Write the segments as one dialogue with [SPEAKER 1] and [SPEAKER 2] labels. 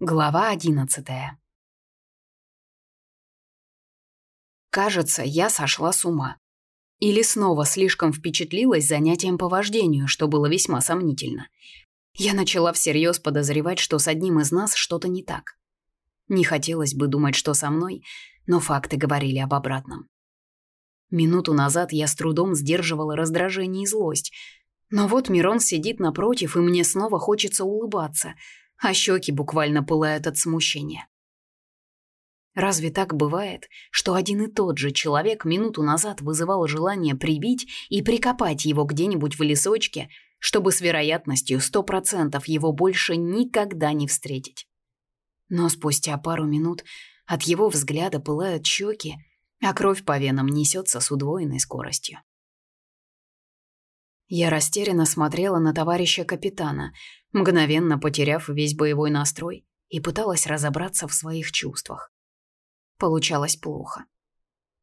[SPEAKER 1] Глава одиннадцатая. Кажется, я сошла с ума. Или снова слишком впечатлилась занятием по вождению, что было весьма сомнительно. Я начала всерьез подозревать, что с одним из нас что-то не так. Не хотелось бы думать, что со мной, но факты говорили об обратном. Минуту назад я с трудом сдерживала раздражение и злость. Но вот Мирон сидит напротив, и мне снова хочется улыбаться – а щеки буквально пылают от смущения. Разве так бывает, что один и тот же человек минуту назад вызывал желание прибить и прикопать его где-нибудь в лесочке, чтобы с вероятностью сто процентов его больше никогда не встретить? Но спустя пару минут от его взгляда пылают щеки, а кровь по венам несется с удвоенной скоростью. Я растерянно смотрела на товарища капитана, мгновенно потеряв весь боевой настрой, и пыталась разобраться в своих чувствах. Получалось плохо.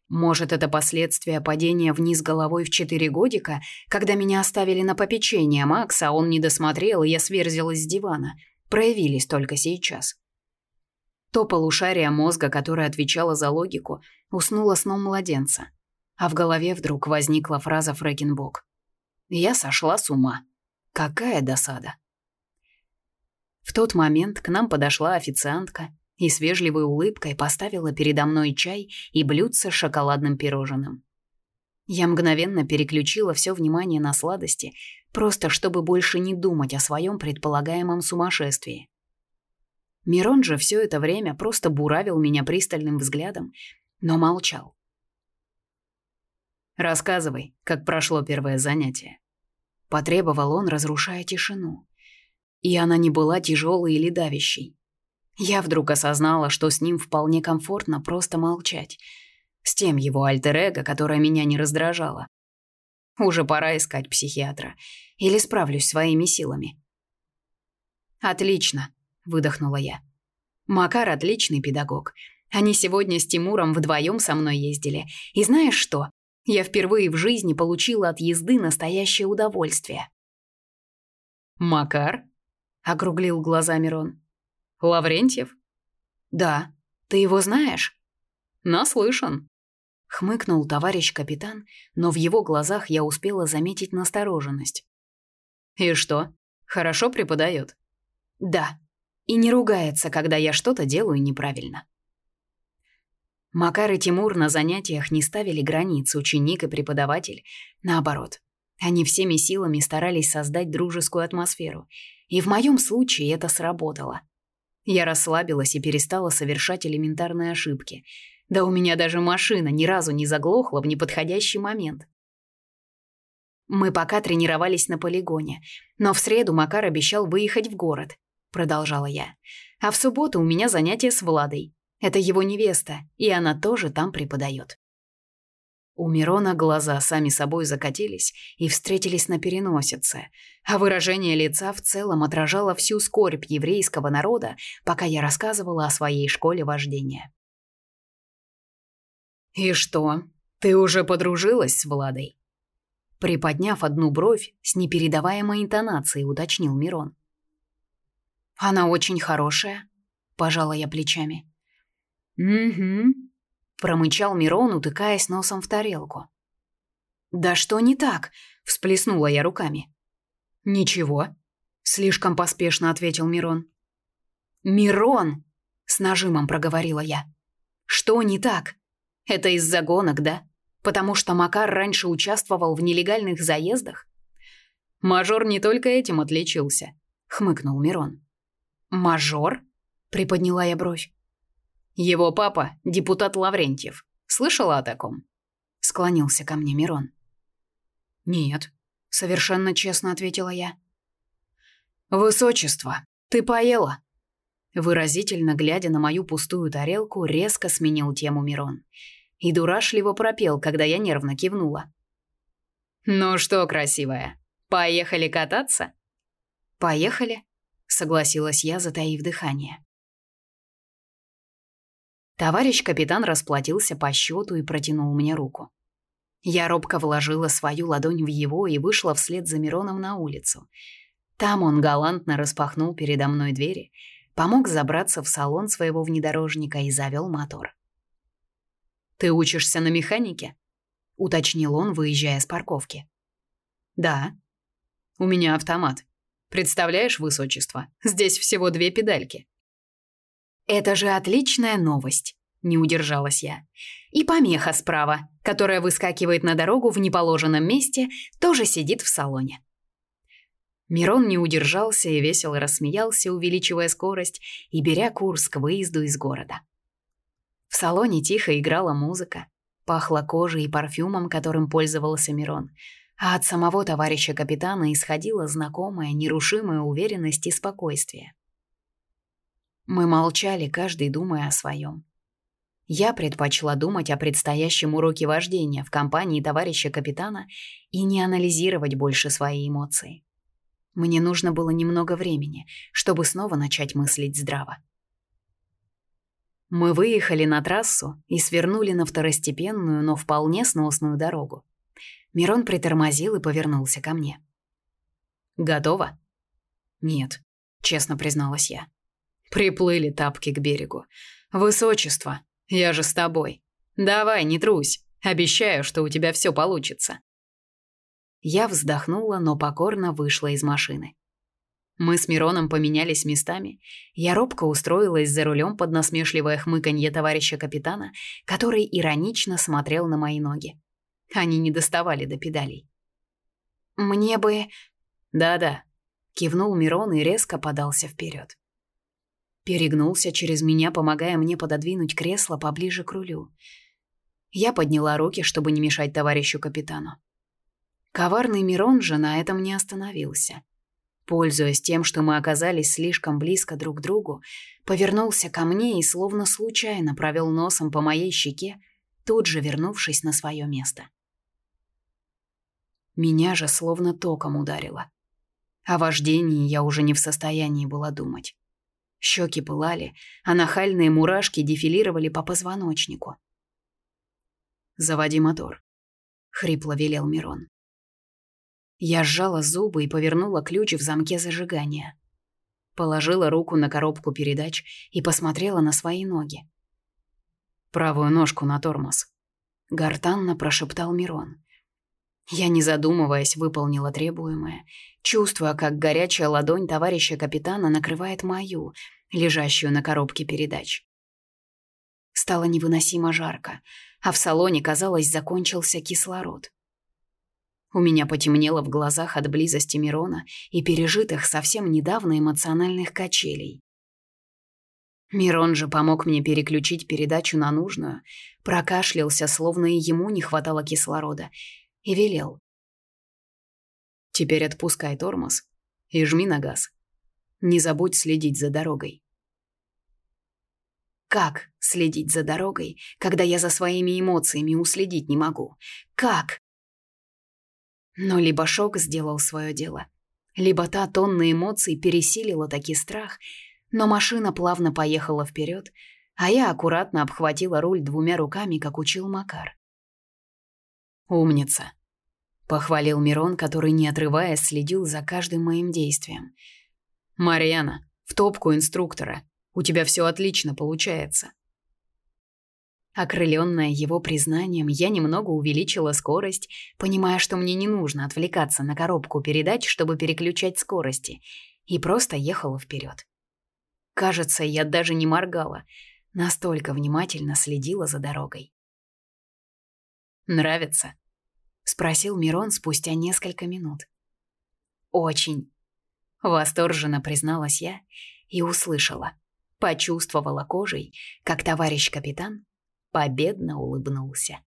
[SPEAKER 1] Может, это последствия падения вниз головой в четыре годика, когда меня оставили на попечение Макса, а он не досмотрел, и я сверзилась с дивана, проявились только сейчас. То полушарие мозга, которое отвечало за логику, уснуло сном младенца, а в голове вдруг возникла фраза Фрэкенбок. Я сошла с ума. Какая досада. В тот момент к нам подошла официантка и с вежливой улыбкой поставила передо мной чай и блюдце с шоколадным пирожным. Я мгновенно переключила все внимание на сладости, просто чтобы больше не думать о своем предполагаемом сумасшествии. Мирон же все это время просто буравил меня пристальным взглядом, но молчал. «Рассказывай, как прошло первое занятие», — потребовал он, разрушая тишину. И она не была тяжелой или давящей. Я вдруг осознала, что с ним вполне комфортно просто молчать. С тем его альтер-эго, которое меня не раздражало. Уже пора искать психиатра. Или справлюсь своими силами. «Отлично», — выдохнула я. «Макар отличный педагог. Они сегодня с Тимуром вдвоем со мной ездили. И знаешь что? Я впервые в жизни получила от езды настоящее удовольствие». «Макар?» — округлил глаза Мирон. «Лаврентьев?» «Да. Ты его знаешь?» «Наслышан», — хмыкнул товарищ капитан, но в его глазах я успела заметить настороженность. «И что, хорошо преподает?» «Да. И не ругается, когда я что-то делаю неправильно». Макар и Тимур на занятиях не ставили границ ученик и преподаватель. Наоборот, они всеми силами старались создать дружескую атмосферу — и в моем случае это сработало. Я расслабилась и перестала совершать элементарные ошибки. Да у меня даже машина ни разу не заглохла в неподходящий момент. Мы пока тренировались на полигоне, но в среду Макар обещал выехать в город, продолжала я. А в субботу у меня занятие с Владой. Это его невеста, и она тоже там преподает. У Мирона глаза сами собой закатились и встретились на переносице, а выражение лица в целом отражало всю скорбь еврейского народа, пока я рассказывала о своей школе вождения. «И что, ты уже подружилась с Владой?» Приподняв одну бровь, с непередаваемой интонацией уточнил Мирон. «Она очень хорошая», — пожала я плечами. «Угу», промычал Мирон, утыкаясь носом в тарелку. «Да что не так?» – всплеснула я руками. «Ничего», – слишком поспешно ответил Мирон. «Мирон!» – с нажимом проговорила я. «Что не так? Это из-за гонок, да? Потому что Макар раньше участвовал в нелегальных заездах?» «Мажор не только этим отличился», – хмыкнул Мирон. «Мажор?» – приподняла я бровь. Его папа – депутат Лаврентьев. Слышала о таком?» Склонился ко мне Мирон. «Нет», – совершенно честно ответила я. «Высочество, ты поела?» Выразительно глядя на мою пустую тарелку, резко сменил тему Мирон. И дурашливо пропел, когда я нервно кивнула. «Ну что, красивая, поехали кататься?» «Поехали», — согласилась я, затаив дыхание. Товарищ капитан расплатился по счету и протянул мне руку. Я робко вложила свою ладонь в его и вышла вслед за Мироном на улицу. Там он галантно распахнул передо мной двери, помог забраться в салон своего внедорожника и завел мотор. «Ты учишься на механике?» — уточнил он, выезжая с парковки. «Да. У меня автомат. Представляешь, высочество, здесь всего две педальки». «Это же отличная новость», — не удержалась я. «И помеха справа, которая выскакивает на дорогу в неположенном месте, тоже сидит в салоне». Мирон не удержался и весело рассмеялся, увеличивая скорость и беря курс к выезду из города. В салоне тихо играла музыка, пахло кожей и парфюмом, которым пользовался Мирон, а от самого товарища капитана исходила знакомая, нерушимая уверенность и спокойствие. Мы молчали, каждый думая о своем. Я предпочла думать о предстоящем уроке вождения в компании товарища капитана и не анализировать больше свои эмоции. Мне нужно было немного времени, чтобы снова начать мыслить здраво. Мы выехали на трассу и свернули на второстепенную, но вполне сносную дорогу. Мирон притормозил и повернулся ко мне. «Готово?» «Нет», — честно призналась я. Приплыли тапки к берегу. «Высочество, я же с тобой. Давай, не трусь. Обещаю, что у тебя все получится». Я вздохнула, но покорно вышла из машины. Мы с Мироном поменялись местами. Я робко устроилась за рулем под насмешливое хмыканье товарища капитана, который иронично смотрел на мои ноги. Они не доставали до педалей. «Мне бы...» «Да-да», — кивнул Мирон и резко подался вперед. Перегнулся через меня, помогая мне пододвинуть кресло поближе к рулю. Я подняла руки, чтобы не мешать товарищу капитану. Коварный Мирон же на этом не остановился. Пользуясь тем, что мы оказались слишком близко друг к другу, повернулся ко мне и словно случайно провел носом по моей щеке, тут же вернувшись на свое место. Меня же словно током ударило. О вождении я уже не в состоянии была думать. Щеки пылали, а нахальные мурашки дефилировали по позвоночнику. «Заводи мотор», — хрипло велел Мирон. Я сжала зубы и повернула ключ в замке зажигания. Положила руку на коробку передач и посмотрела на свои ноги. «Правую ножку на тормоз», — гортанно прошептал Мирон. Я, не задумываясь, выполнила требуемое, чувствуя, как горячая ладонь товарища капитана накрывает мою, лежащую на коробке передач. Стало невыносимо жарко, а в салоне, казалось, закончился кислород. У меня потемнело в глазах от близости Мирона и пережитых совсем недавно эмоциональных качелей. Мирон же помог мне переключить передачу на нужную, прокашлялся, словно и ему не хватало кислорода, и велел. «Теперь отпускай тормоз и жми на газ. Не забудь следить за дорогой». Как следить за дорогой, когда я за своими эмоциями уследить не могу? Как? Но либо шок сделал свое дело, либо та тонна эмоций пересилила таки страх, но машина плавно поехала вперед, а я аккуратно обхватила руль двумя руками, как учил Макар. «Умница», — похвалил Мирон, который, не отрываясь, следил за каждым моим действием. «Марьяна, в топку инструктора. У тебя все отлично получается». Окрыленная его признанием, я немного увеличила скорость, понимая, что мне не нужно отвлекаться на коробку передач, чтобы переключать скорости, и просто ехала вперед. Кажется, я даже не моргала, настолько внимательно следила за дорогой. «Нравится?» — спросил Мирон спустя несколько минут. «Очень», — восторженно призналась я и услышала, почувствовала кожей, как товарищ капитан победно улыбнулся.